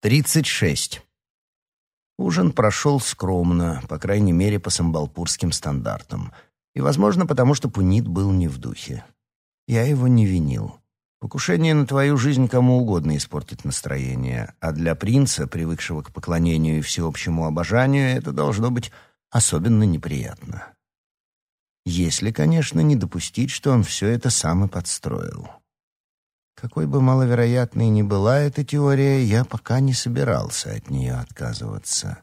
36. Ужин прошел скромно, по крайней мере, по самбалпурским стандартам. И, возможно, потому что Пунит был не в духе. Я его не винил. Покушение на твою жизнь кому угодно испортит настроение, а для принца, привыкшего к поклонению и всеобщему обожанию, это должно быть особенно неприятно. Если, конечно, не допустить, что он все это сам и подстроил. Какой бы маловероятной ни была эта теория, я пока не собирался от нее отказываться.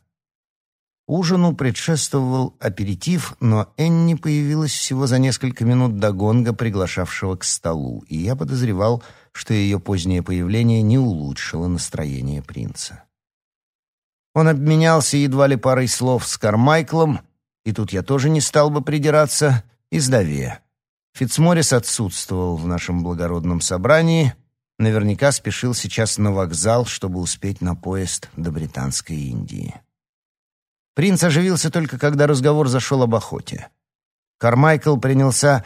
Ужину предшествовал аперитив, но Энни появилась всего за несколько минут до гонга, приглашавшего к столу, и я подозревал, что ее позднее появление не улучшило настроение принца. Он обменялся едва ли парой слов с Кармайклом, и тут я тоже не стал бы придираться, и с. Фицморис отсутствовал в нашем благородном собрании, наверняка спешил сейчас на вокзал, чтобы успеть на поезд до Британской Индии. Принц оживился только когда разговор зашел об охоте. Кармайкл принялся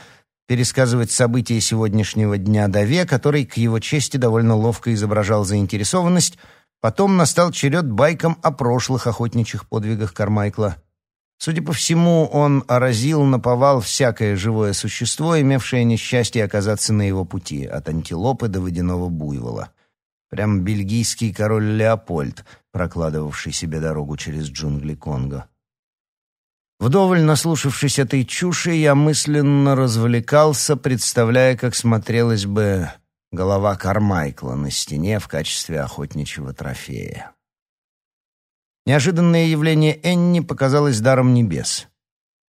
пересказывать события сегодняшнего дня Даве, который, к его чести, довольно ловко изображал заинтересованность. Потом настал черед байкам о прошлых охотничьих подвигах Кармайкла — Судя по всему, он оразил наповал всякое живое существо, имевшее несчастье оказаться на его пути, от антилопы до водяного буйвола. Прям бельгийский король Леопольд, прокладывавший себе дорогу через джунгли Конго. Вдоволь наслушавшись этой чуши, я мысленно развлекался, представляя, как смотрелась бы голова Кармайкла на стене в качестве охотничьего трофея. Неожиданное явление Энни показалось даром небес.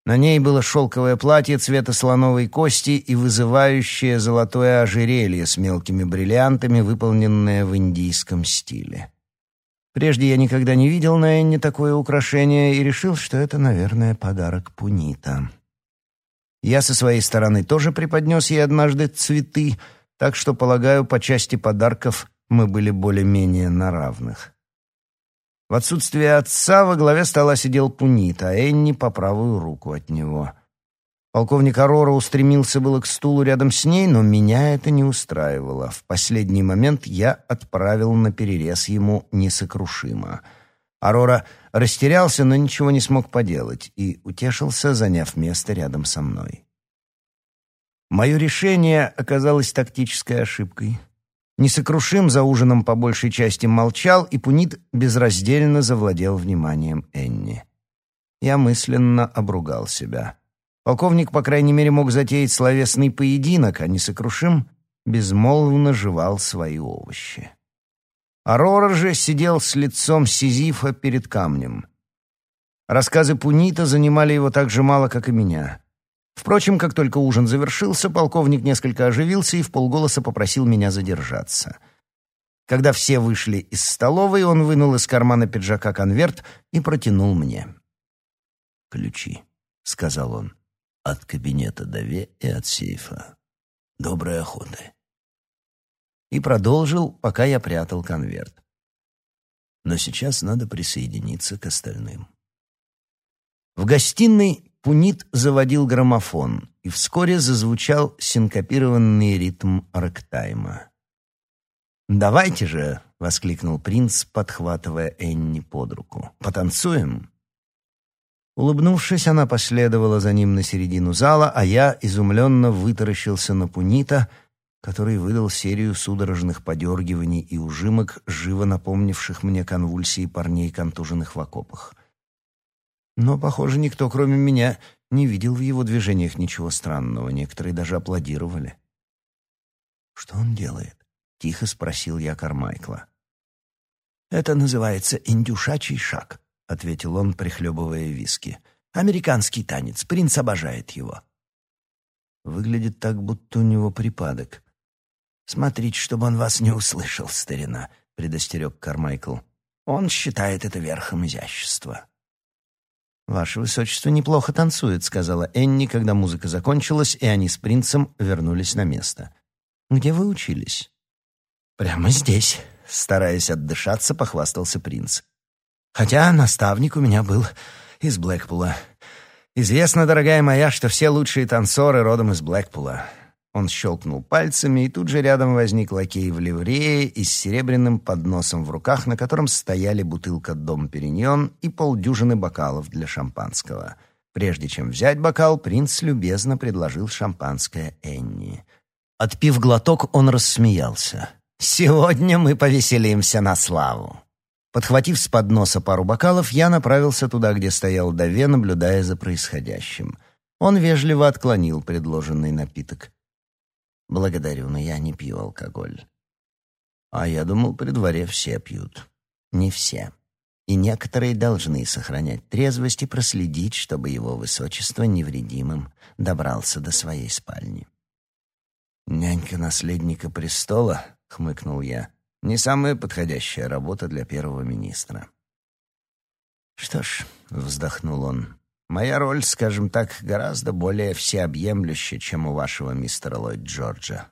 На ней было шелковое платье цвета слоновой кости и вызывающее золотое ожерелье с мелкими бриллиантами, выполненное в индийском стиле. Прежде я никогда не видел на Энни такое украшение и решил, что это, наверное, подарок Пунита. Я со своей стороны тоже преподнес ей однажды цветы, так что, полагаю, по части подарков мы были более-менее на равных. В отсутствие отца во главе стола сидел Пунит, а Энни по правую руку от него. Полковник Арора устремился было к стулу рядом с ней, но меня это не устраивало. В последний момент я отправил на перерез ему несокрушимо. Арора растерялся, но ничего не смог поделать и утешился, заняв место рядом со мной. Мое решение оказалось тактической ошибкой. Несокрушим за ужином по большей части молчал, и Пунит безраздельно завладел вниманием Энни. Я мысленно обругал себя. Полковник, по крайней мере, мог затеять словесный поединок, а Несокрушим безмолвно жевал свои овощи. Арора же сидел с лицом Сизифа перед камнем. Рассказы Пунита занимали его так же мало, как и меня. Впрочем, как только ужин завершился, полковник несколько оживился и вполголоса попросил меня задержаться. Когда все вышли из столовой, он вынул из кармана пиджака конверт и протянул мне. «Ключи», — сказал он, — «от кабинета Даве и от сейфа. Доброй охоты». И продолжил, пока я прятал конверт. Но сейчас надо присоединиться к остальным. В гостиной Пунит заводил граммофон, и вскоре зазвучал синкопированный ритм рактайма. «Давайте же!» — воскликнул принц, подхватывая Энни под руку. «Потанцуем?» Улыбнувшись, она последовала за ним на середину зала, а я изумленно вытаращился на Пунита, который выдал серию судорожных подергиваний и ужимок, живо напомнивших мне конвульсии парней, контуженных в окопах. Но, похоже, никто, кроме меня, не видел в его движениях ничего странного. Некоторые даже аплодировали. «Что он делает?» — тихо спросил я Кармайкла. «Это называется индюшачий шаг», — ответил он, прихлебывая виски. «Американский танец. Принц обожает его». Выглядит так, будто у него припадок. «Смотрите, чтобы он вас не услышал, старина», — предостерег Кармайкл. «Он считает это верхом изящества». «Ваше высочество неплохо танцует», — сказала Энни, когда музыка закончилась, и они с принцем вернулись на место. «Где вы учились?» «Прямо здесь», — стараясь отдышаться, похвастался принц. «Хотя наставник у меня был из Блэкпула. Известно, дорогая моя, что все лучшие танцоры родом из Блэкпула. Он щелкнул пальцами, и тут же рядом возник лакей в ливрее и с серебряным подносом в руках, на котором стояли бутылка «Дом Периньон» и полдюжины бокалов для шампанского. Прежде чем взять бокал, принц любезно предложил шампанское Энни. Отпив глоток, он рассмеялся. «Сегодня мы повеселимся на славу». Подхватив с подноса пару бокалов, я направился туда, где стоял Даве, наблюдая за происходящим. Он вежливо отклонил предложенный напиток. «Благодарю, но я не пью алкоголь». «А я думал, при дворе все пьют». «Не все. И некоторые должны сохранять трезвость и проследить, чтобы его высочество невредимым добрался до своей спальни». «Нянька наследника престола?» — хмыкнул я. Не самая подходящая работа для первого министра. «Что ж», — вздохнул он, — «моя роль, скажем так, гораздо более всеобъемлющая, чем у вашего мистера Ллойд Джорджа».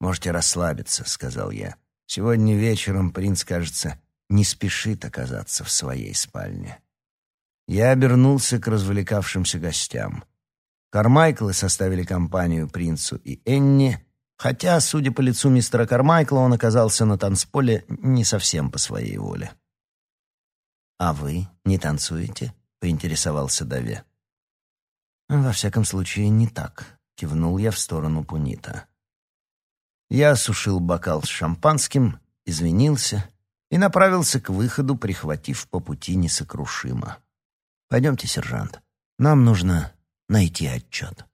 «Можете расслабиться», — сказал я. «Сегодня вечером принц, кажется, не спешит оказаться в своей спальне». Я обернулся к развлекавшимся гостям. Кармайклы составили компанию принцу и Энни, Хотя, судя по лицу мистера Кармайкла, он оказался на танцполе не совсем по своей воле. «А вы не танцуете?» — поинтересовался Даве. «Во всяком случае, не так», — кивнул я в сторону Пунита. Я осушил бокал с шампанским, извинился и направился к выходу, прихватив по пути несокрушимо. «Пойдемте, сержант, нам нужно найти отчет».